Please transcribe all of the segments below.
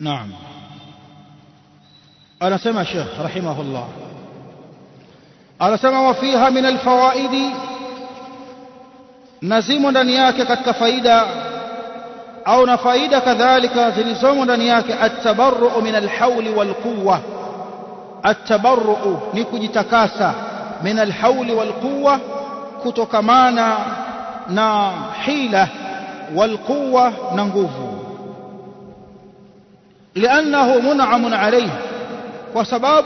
نعم. أنا سمع شيخ رحمه الله. أنا سمع وفيها من الفوائد نزيم دنياك كالتفايدة أو نفايدة كذلك نزيم دنياك التبرؤ من الحول والقوة. التبرؤ نكو جتكاسة من الحول والقوة كتو كتوكمانا نحيلة والقوة ننقوفو لأنه منعم عليه. وسباب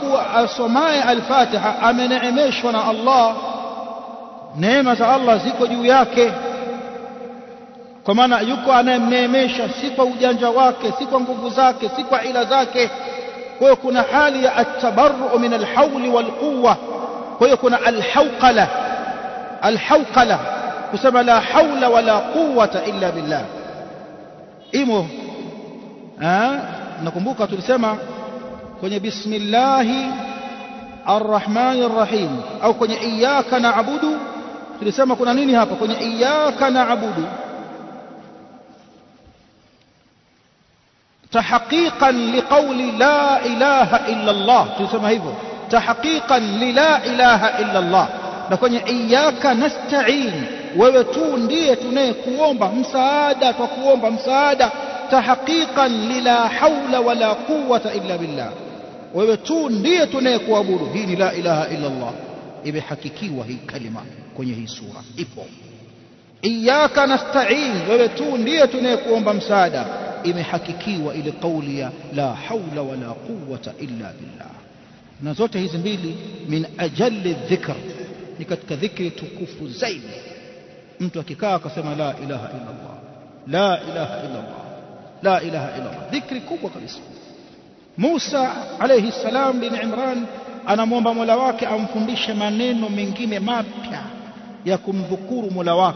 سماع الفاتحة أمن عميشنا الله. نعمة الله زيكو جوياك كمانا يكو أنا نعميش سيكو جانجواك سيكو انقبوزاك سيكو إلى علازاك ويكون حالي التبرع من الحول والقوة. ويكون الحوقلة. الحوقلة. كسب لا حول ولا قوة إلا بالله. إمو ها؟ Nakumbuka tulisema kwenye bismillahi arrahmani arrahim au kwenye iyyaka na'budu tulisema kuna nini hapa kwenye iyyaka na'budu تحقيقا لقول لا إله إلا الله تسمى hivyo تحقيقا للا إله إلا الله kwenye iyyaka nasta'in wewe tu ndiye tunayekuomba msaada kwa kuomba msaada تحقيقا للا حول ولا قوة إلا بالله. ويبتون ليتنا يكوابون دين لا إله إلا الله. إبه حقيقي وهي كلمة كوني هي سورة. إبو. إياك نستعين. ويبتون ليتنا يكوان بمسادة. إبه حقيقي وإلى قولي لا حول ولا قوة إلا بالله. نزوت هي زميلي من أجل الذكر. نكت كذكر تكف زين. أنت وكيكاك سما لا إله إلا الله. لا إله إلا الله. لا إله إلا الله. ذكر كوبا قبيس موسى عليه السلام بن عمران أنا موبا ملواك أم فنديش منين من كيم مابع يكم ذكور ملواك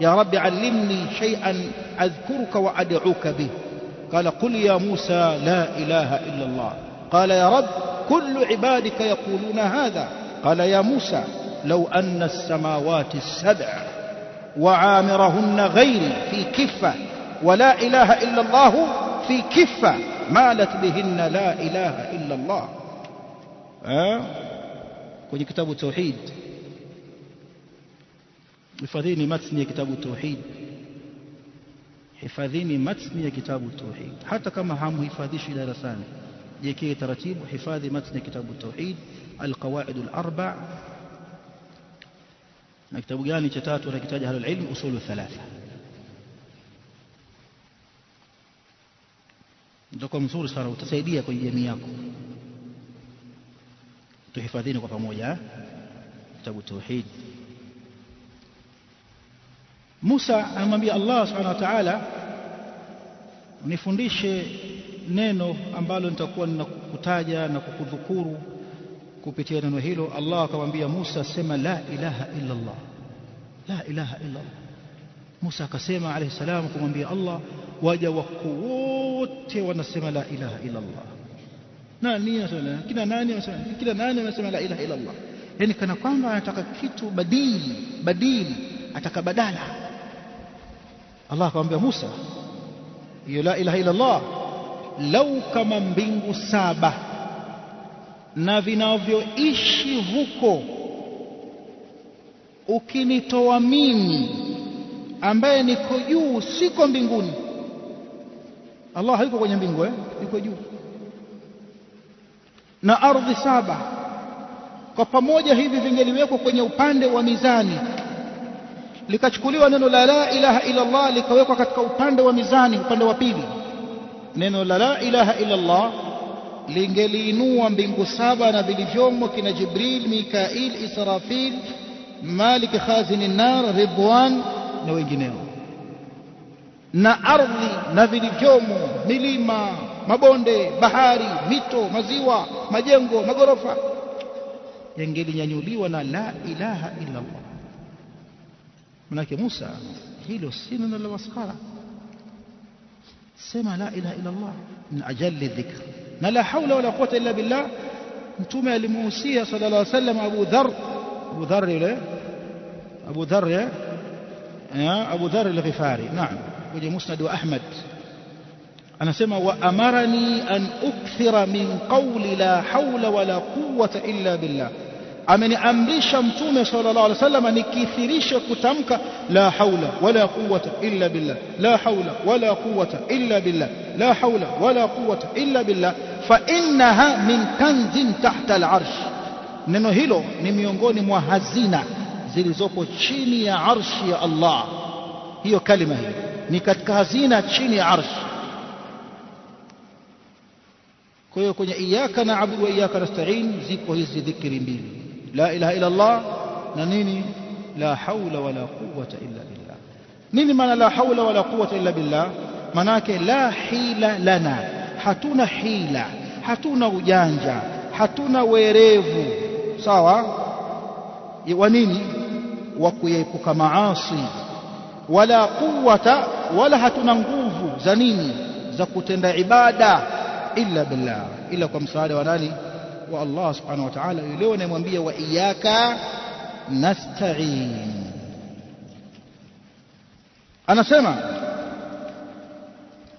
يا رب علمني شيئا أذكرك وأدعوك به. قال قل يا موسى لا إله إلا الله. قال يا رب كل عبادك يقولون هذا. قال يا موسى لو أن السماوات السبع وعامرهن غير في كفة ولا إله إلا الله في كفة مالت بهن لا إله إلا الله. كوني كتاب التوحيد حفظيني تسمي كتاب التوحيد حفظيني تسمي كتاب التوحيد حتى كما هم حفظيش إلى رسالة يكي ترتيب حفاظي متن كتاب التوحيد القواعد الأربع نكتب يعني كتاب ولا كتاب أهل العلم أصول الثلاثة ndio mzuri sana utasaidia kwenye jamii yako tuhifadhini kwa pamoja kitabu tauhid Musa anamwambia Allah subhanahu wa ta'ala nifundishe neno ambalo nitakuwa ninakutaja na kukudhukuru kupitia neno hilo Allah akamwambia Musa sema la ilaha illa Allah la ilaha illa Allah Musa akasema alayhi salam kumwambia Allah waja wako wote wanasema la ilaha illa Allah nani anasema kila nani anasema kila nani anasema la ilaha illa Allah yani kana kwamba anataka kitu badili badili ataka badala. Allah akamwambia Musa hiyo la ilaha illa Allah lau kama mbingu saba na vinavyoishi huko ukinitoa mimi ambaye niko juu siko mbinguni Allah hayuko kwenye mbingu eh yuko juu na ardhi saba kwa pamoja hivi vingeliwekwa kwenye upande wa mizani likachukuliwa neno la la ilaha illa Allah likawekwa katika upande wa mizani upande wa pili neno la la ilaha illa Allah lingeliinua mbingu saba na vilivyomo kina Jibril, Mikail, Israfil, Malik khazin nar, Ridwan na wengineo, na ardhi na vilivyomo, milima, mabonde, bahari, mito, maziwa, majengo, magorofa yangelinyanyuliwa na la ilaha illa Allah. Manake Musa, hilo si neno la maskhara, sema la ilaha illa Allah min ajalli dhikr na la haula wala quwwata illa billah mtume alimuhusia sallallahu alaihi wasallam Abu Dharr Abu Dharr yule Abu Dharr ya Abu Dharr al-Ghifari naam kwenye musnad wa Ahmad anasema wa amarani an ukthira min qawli la hawla wala quwwata illa billah ameniamrisha mtume sallallahu alaihi wasallam nikithirishe kutamka la haula wala quwwata illa billah la haula wala quwwata illa billah la haula wala quwwata illa billah fa innaha min kanzin tahta al-arsh neno hilo ni miongoni mwa hazina zilizopo chini ya arshi ya Allah hiyo kalima hiyo ni katika hazina chini ya arshi kwa hiyo kwenye iyyaka na'budu wa iyyaka nasta'in ziko hizi dhikri mbili la ilaha illa Allah na nini la haula wala quwwata illa billah nini maana la haula wala quwwata illa billah manake la hila lana hatuna hila hatuna ujanja hatuna werevu sawa wa nini wa kuepuka maasi wala quwwata wala hatuna nguvu za nini za kutenda ibada illa billah ila kwa msaada wa nani wa Allah subhanahu wa ta'ala leo anamwambia wa iyyaka nasta'in anasema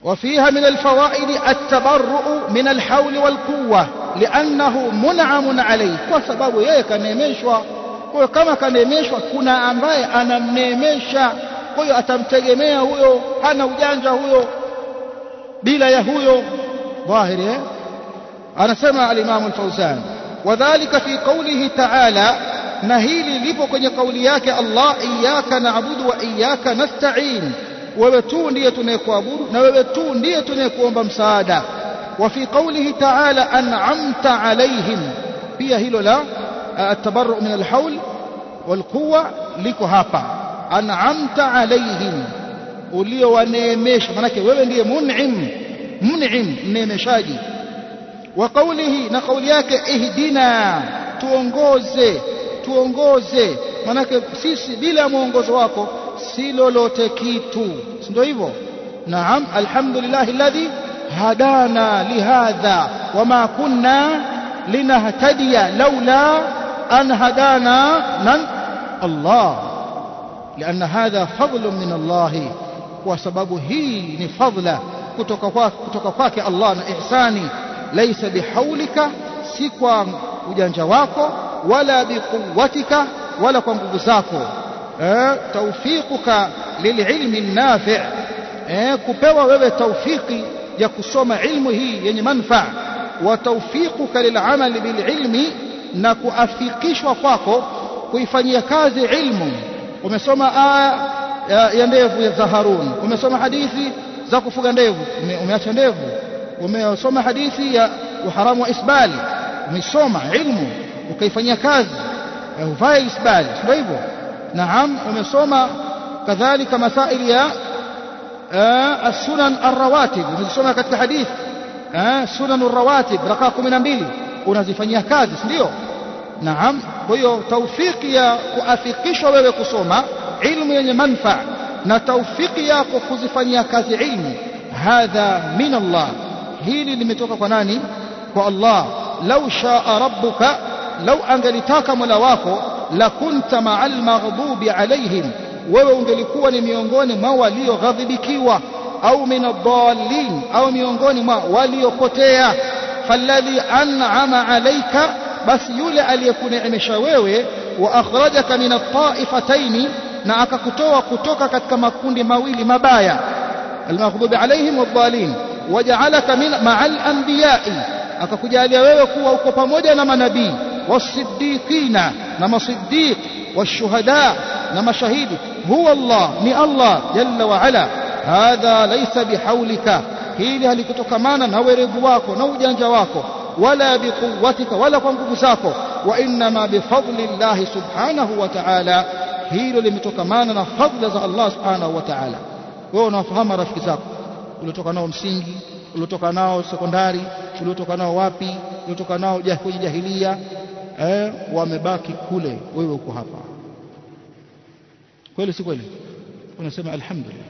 وفيها من الفوائد التبرؤ من الحول والقوة لأنه منعم عليه وسبب yeye kaneemeshwa kwa kama kaneemeshwa kuna ambaye anamneemesha hiyo atamtegemea huyo hana ujanja huyo bila ya huyo dhahiri eh anasema al-Imam al-Fawzan wadhālika fi qawlihi ta'ala na hili lipo kwenye kauli yake Allah iyyaka na'budu wa iyyaka nasta'in wewe tu ndiye tunayekuabudu na wewe tu ndiye tunayekuomba msaada wa fi qawlihi ta'ala an'amta alayhim pia hilo la at-tabarru min al-hawl wal-quwwa liko hapa an'amta alayhim uliowaneemesha manake wewe ndiye mun'im mun'im mneemeshaji wa qawlihi na kauli yake ihdina tuongoze tuongoze manake sisi bila mwongozo wako si lolote kitu ndio hivyo naam alhamdulillah alladhi hadana lihadha wama kunna linahtadiya laula an hadana man Allah لأن هذا فضل من الله وسبب هين فضل كتكفاك الله إحساني. ليس بحولك سكوى وجنجواك ولا بقوتك ولا كنبوزاك آه، توفيقك للعلم النافع. آه، كبوا ويبه توفيقي يكسوم علمه يعني منفع. وتوفيقك للعمل بالعلم نكو أفقش وفاكو كيفان يكاز علمه. Umesoma aya ya ndevu za Harun umesoma hadithi za kufuga ndevu umeacha ndevu umesoma hadithi ya uharamu wa isbali umesoma ilmu ukaifanyia kazi uvae isbali ndio hivyo naam umesoma kadhalika masaili ya السنن الرواتب umesoma katika hadithi sunan الرواتب raka 12 unazifanyia kazi ndio نعم. ويو توفيق يا كأثق شوبي كصومة علم يعني منفع. نتوفيق يا كخزفان يا كزعيم هذا من الله. هي اللي متوقع ناني والله لو شاء ربك لو أنجلتاك ملواك لكنت مع المغضوب عليهم. wewe ungelikuwa ni miongoni mwa أو من الضالين أو au miongoni mwa waliopotea faladhi anama alaika basi yule aliyekuneemesha wewe wa akhrajaka min at-ta'ifataini na akakutoa kutoka katika makundi mawili mabaya almaghdubi alaihim wadhalin waja'alaka min ma'al anbiya'i akakujalia wewe kuwa uko pamoja na manabii wasiddiqina na masiddiq washuhada na mashahidi huwa Allah ni Allah jalla wa ala hadha laysa bihaulika hili halikutokamana na werevu wako na ujanja wako wala biquwwatika wala kwa nguvu zako. Wa innama bifadli llahi subhanahu wa ta'ala. Hilo limetokamana na fadla za Allah subhanahu wa ta'ala. Wewe unawafahamu rafiki zako. Uliotoka nao msingi uliotoka nao sekondari uliotoka nao wapi uliotoka nao kwenye jahilia eh wamebaki kule wewe uko hapa. Kweli si kweli? Unasema alhamdulillah.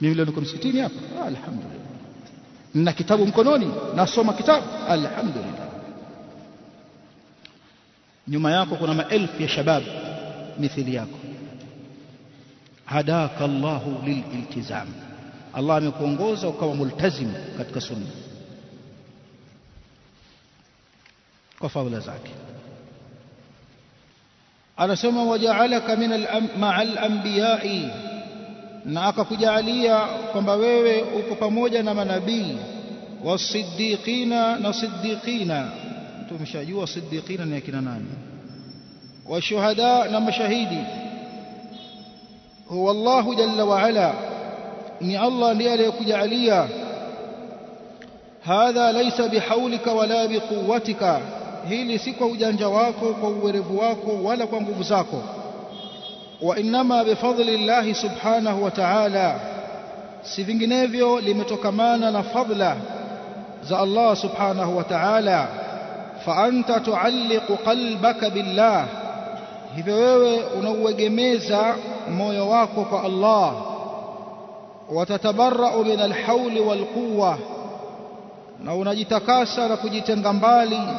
Mimi leo niko msikitini hapa? Alhamdulillah نا كتاب مكنوني ناسوما كتاب. الحمد لله نيما ياكو كنا ما ألف يا شباب مثل ياكو. هداك الله للالتزام. الله ميكون غوزة وكوا ملتزم قد كسن. كفا ولا زاكي أنا سما وجعلك من الأم... مع الأنبياء na akakujalia kwamba wewe uko pamoja na manabii wasiddiqina na siddiqina tumeshajua siddiqina ni akina nani washuhada na mashahidi huwa Allah jalla wa ala ni Allah ndiye aliyekujalia hadha laysa bihaulika wala biquwwatika hili si kwa ujanja wako kwa uwerevu wako wala kwa nguvu zako وإنما بفضل الله سبحانه وتعالى. سي سيفينغنيفيو لمتوكمانا فضلا ذا الله سبحانه وتعالى فأنت تعلق قلبك بالله هذوه أنوه جميزة ميواك الله وتتبرأ من الحول والقوة نونا جتكاسا لكجتنغمبالي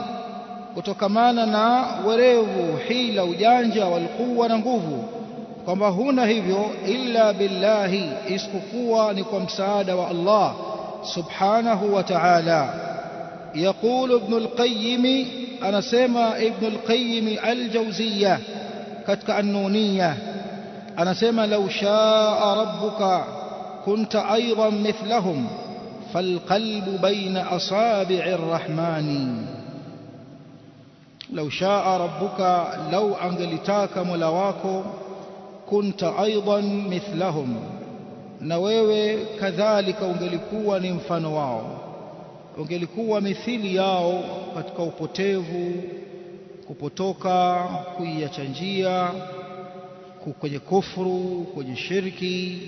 وتوكمانا وريو حيل وجانجا والقوة ننقوفو kwamba huna hivyo illa billahi isipokuwa ni kwa msaada wa Allah subhanahu wa ta'ala. يقول ابن القيم أنا سيما ابن القيم الجوزية كتك النونية أنا سيما لو شاء ربك كنت أيضا مثلهم فالقلب بين أصابع الرحمن لو شاء ربك لو أنجلتاك kunta aidan mithlahum, na wewe kadhalika ungelikuwa ni mfano wao, ungelikuwa mithili yao katika upotevu, kupotoka, kuiacha njia, kwenye kufru, kwenye shirki,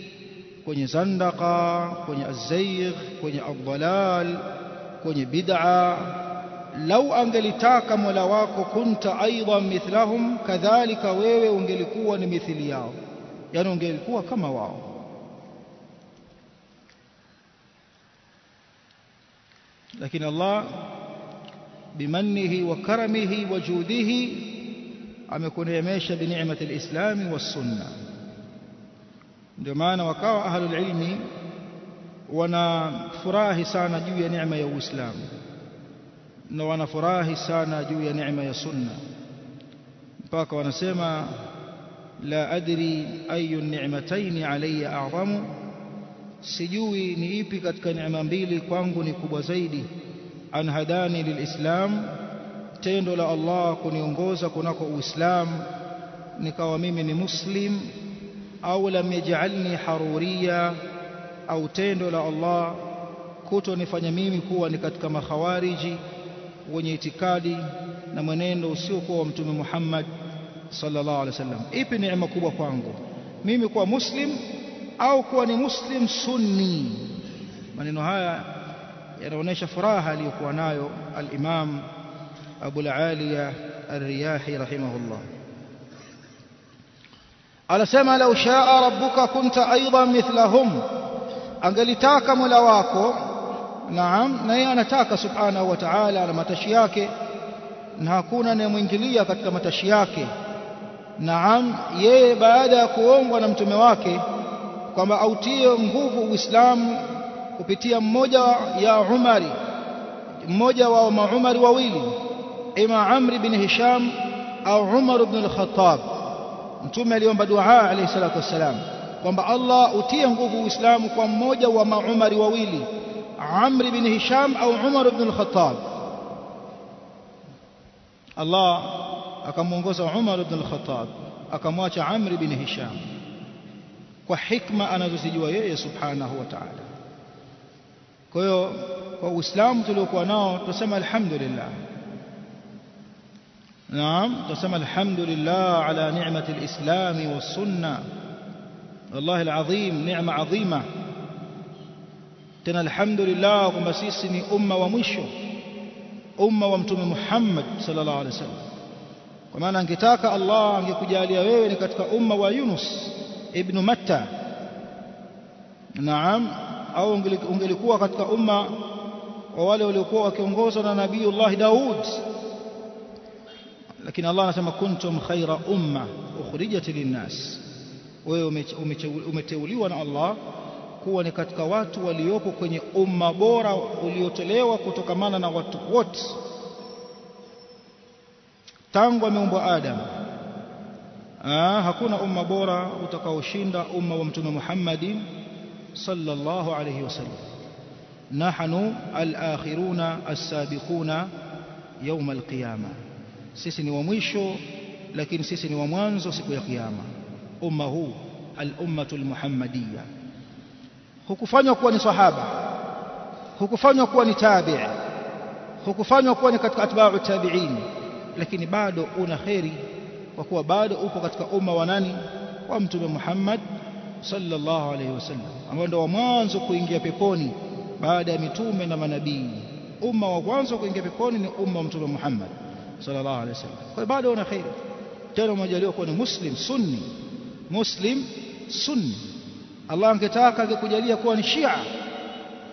kwenye zandaka, kwenye azzaigh, kwenye aldalal, kwenye bid'a لو أنجلتاك ملواك كنت أيضا مثلهم كذلك ويوي أنجلكوا نمثل ياو. يعني أنجلكوا كما واو. لكن الله بمنه وكرمه وجوده أم يكون يميش بنعمة الإسلام والسنة. دمان وقع أهل العلم ونفراه سانا جوية نعمة يو إسلامه na wanafurahi sana juu ya neema ya sunna mpaka wanasema la adri ayu ni'matayn alayya a'zamu sijui ni ipi katika neema mbili kwangu ni kubwa zaidi an hadani lilislam tendo la Allah kuniongoza kunako uislamu nikawa mimi ni muslim au lam yaj'alni haruriya au tendo la Allah kutonifanya mimi kuwa ni katika makhawariji wenye itikadi na mwenendo usiokuwa wa mtume Muhammad sallallahu alaihi wasallam ipi neema kubwa kwangu mimi kuwa muslim au kuwa ni muslim sunni maneno haya yanaonyesha furaha aliyokuwa nayo al-Imam Abu al-Aliya ar-Riyahi rahimahullah anasema lau shaa rabbuka kunta aidan mithlahum angelitaka mola wako naam na yeye anataka subhanahu wa ta'ala na matashi yake na hakuna anayemwingilia katika matashi yake. Naam yeye baada ya kuongwa na mtume wake kwamba autie nguvu Uislamu kupitia mmoja ya Umari mmoja wa maumari wawili ima Amri bin Hisham au Umar ibn al-Khattab. Mtume aliomba dua alayhi salatu wassalam kwamba Allah utie nguvu Uislamu kwa mmoja wa maumari wawili عمرو بن هشام أو عمر بن الخطاب. الله أكم عمر بن الخطاب أكم عمرو بن هشام. وحكمة أنا تسجي ويأي سبحانه وتعالى. كيو إسلام تلوك وناو تسمى الحمد لله. نعم تسمى الحمد لله على نعمة الإسلام والسنة. الله العظيم نعمة عظيمة. Tena alhamdulillah kwamba sisi ni umma wa mwisho umma wa mtume Muhammad sallallahu alaihi wasallam kwa maana angetaka Allah angekujalia wewe ni katika umma wa Yunus ibn Matta naam au ungelikuwa katika umma wa wale waliokuwa wakiongozwa na nabiiullah Daud lakini Allah anasema kuntum khaira umma ukhrijat linnas wewe umeteuliwa na Allah kuwa ni katika watu waliopo kwenye umma bora uliotolewa kutokamana na watu wote tangu ameumbwa Adam Aa, hakuna umma bora utakaoshinda umma wa mtume Muhammadin sallallahu alayhi wasallam nahnu al-akhiruna as-sabiquna yawm al-qiyama sisi ni wa mwisho lakini sisi ni wa mwanzo siku ya kiyama umma huu al-ummatu al-muhammadiyya hukufanywa kuwa ni sahaba. Hukufanywa kuwa ni tabii. Hukufanywa kuwa ni katika atba'u tabi'in. Lakini bado una kheri kwa kuwa bado upo katika umma wa nani? Wa mtume Muhammad sallallahu alaihi wasallam ambao ndio wa mwanzo kuingia peponi baada ya mitume na manabii. Umma wa kwanza kuingia peponi ni umma wa mtume Muhammad sallallahu alaihi wasallam kwa hiyo bado una kheri. Tena umejaliwa kuwa ni muslim sunni. Muslim sunni Allah angetaka angekujalia kuwa ni shia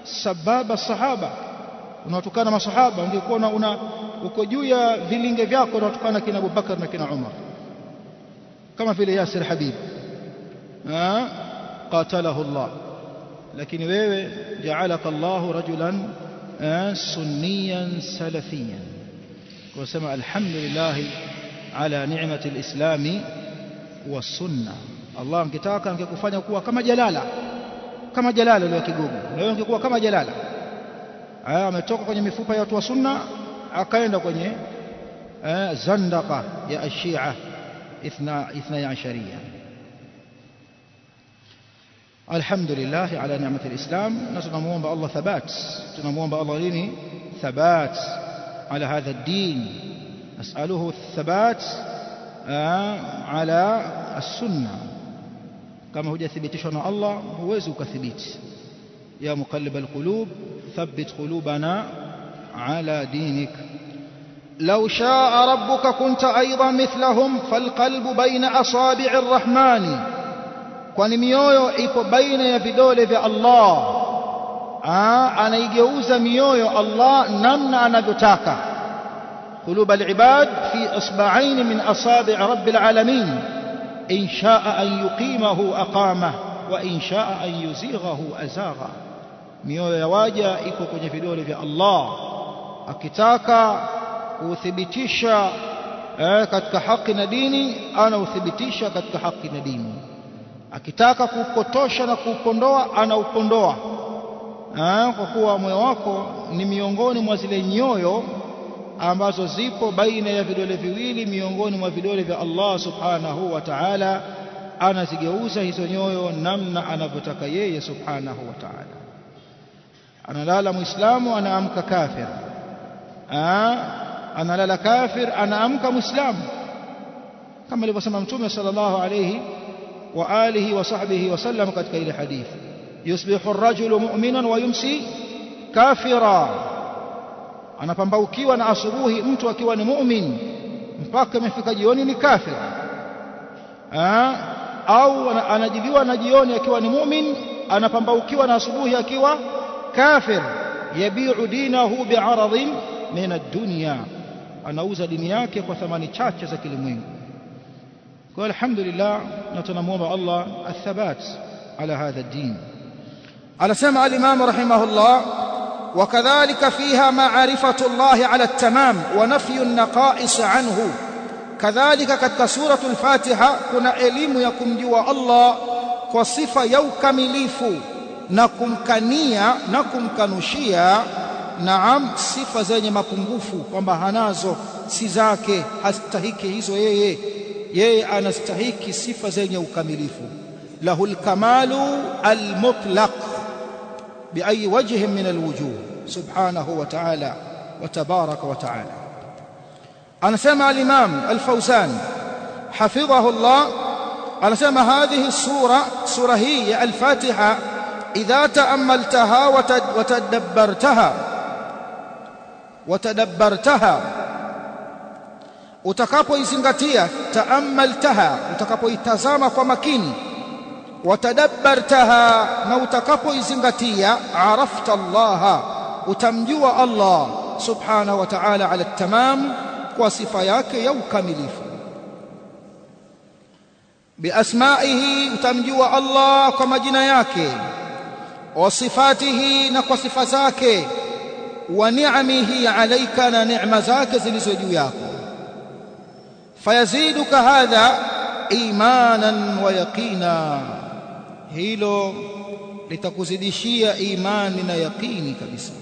sababa sahaba unawatukana masahaba ungekuwa una uko juu ya vilinge vyako unawatukana kina Abubakar na kina Umar kama vile Yasir Habib qatalahu Allah lakini wewe ja'alaka Allahu rajulan sunniyan salafiyan kwa sema alhamdulillah ala ni'mati alislami wasunna Allah angetaka angekufanya kuwa kama jalala kama jalala ile ya kigogo na wewe ungekuwa kama jalala aya ametoka kwenye mifupa ya watu wa sunna akaenda kwenye zandaka ya ashia اثنا عشرية الحمد لله على نعمة الإسلام نتنمون الله ثبات تنمون الله ليني ثبات على هذا الدين نسأله الثبات على السنة كما هو kama hujathibitishwa الله هو huwezi ukathibiti يا مقلب القلوب ثبت قلوبنا على دينك. لو شاء ربك كنت أيضا مثلهم فالقلب بين أصابع الرحمن. كنميوي إيكو بين يفدول في الله. آه، أنا يجوز ميويو الله نمنع نبتاك قلوب العباد في أصبعين من أصابع رب العالمين. Sha'a an yuqimahu aqama wa in sha'a an yuzighahu azagha. Mioyo ya waja iko kwenye vidole vya Allah. Akitaka kuuthibitisha eh, katika haki na dini anauthibitisha katika haki na dini. Akitaka kupotosha na kuupondoa anaupondoa eh, kwa kuwa moyo wako ni miongoni mwa zile nyoyo ambazo zipo baina ya vidole viwili miongoni mwa vidole vya Allah subhanahu wa ta'ala anazigeuza hizo nyoyo namna anavyotaka yeye subhanahu wa ta'ala analala muislamu anaamka kafir analala kafir anaamka muislamu kama alivyosema mtume sallallahu alayhi wa alihi wa sahbihi wasallam katika ile hadithi yusbihu ar-rajulu mu'minan wa yumsi kafira anapambaukiwa na asubuhi mtu akiwa ni mu'min mpaka imefika jioni ni kafir au anajiliwa na jioni akiwa ni mu'min anapambaukiwa na asubuhi akiwa kafir yabi'u dinahu bi'aradin min ad-dunya anauza dini yake kwa thamani chache za kilimwengu kwa alhamdulillah na tunamuomba Allah athabat ala hadha ad-din anasema al-imam rahimahullah وكذلك فيها معرفة الله على التمام ونفي النقائص عنه كذلك katika سورة الفاتحة kuna elimu ya kumjua Allah kwa sifa ya ukamilifu na kumkania na kumkanushia naam sifa zenye mapungufu kwamba hanazo si zake hastahiki hizo yeye yeye anastahiki sifa zenye ukamilifu lahul kamalu almutlaq بأي وجه من الوجوه سبحانه وتعالى وتبارك وتعالى. أنا سمع الإمام الفوزان حفظه الله أنا سمع هذه السورة سورة هي الفاتحة إذا تأملتها وتدبرتها وتدبرتها utakapoizingatia taamaltaha utakapoitazama kwa makini watadabbartaha na utakapoizingatia arafta Allah utamjua Allah subhanahu wa ta'ala ala tamam kwa sifa yake ya ukamilifu. Biasmaihi utamjua Allah kwa majina yake wa sifatihi na kwa sifa zake wa ni'amihi alayka na neema zake zilizo juu yako. Fayaziduka hadha imanan wa yaqina hilo litakuzidishia imani na yaqini kabisa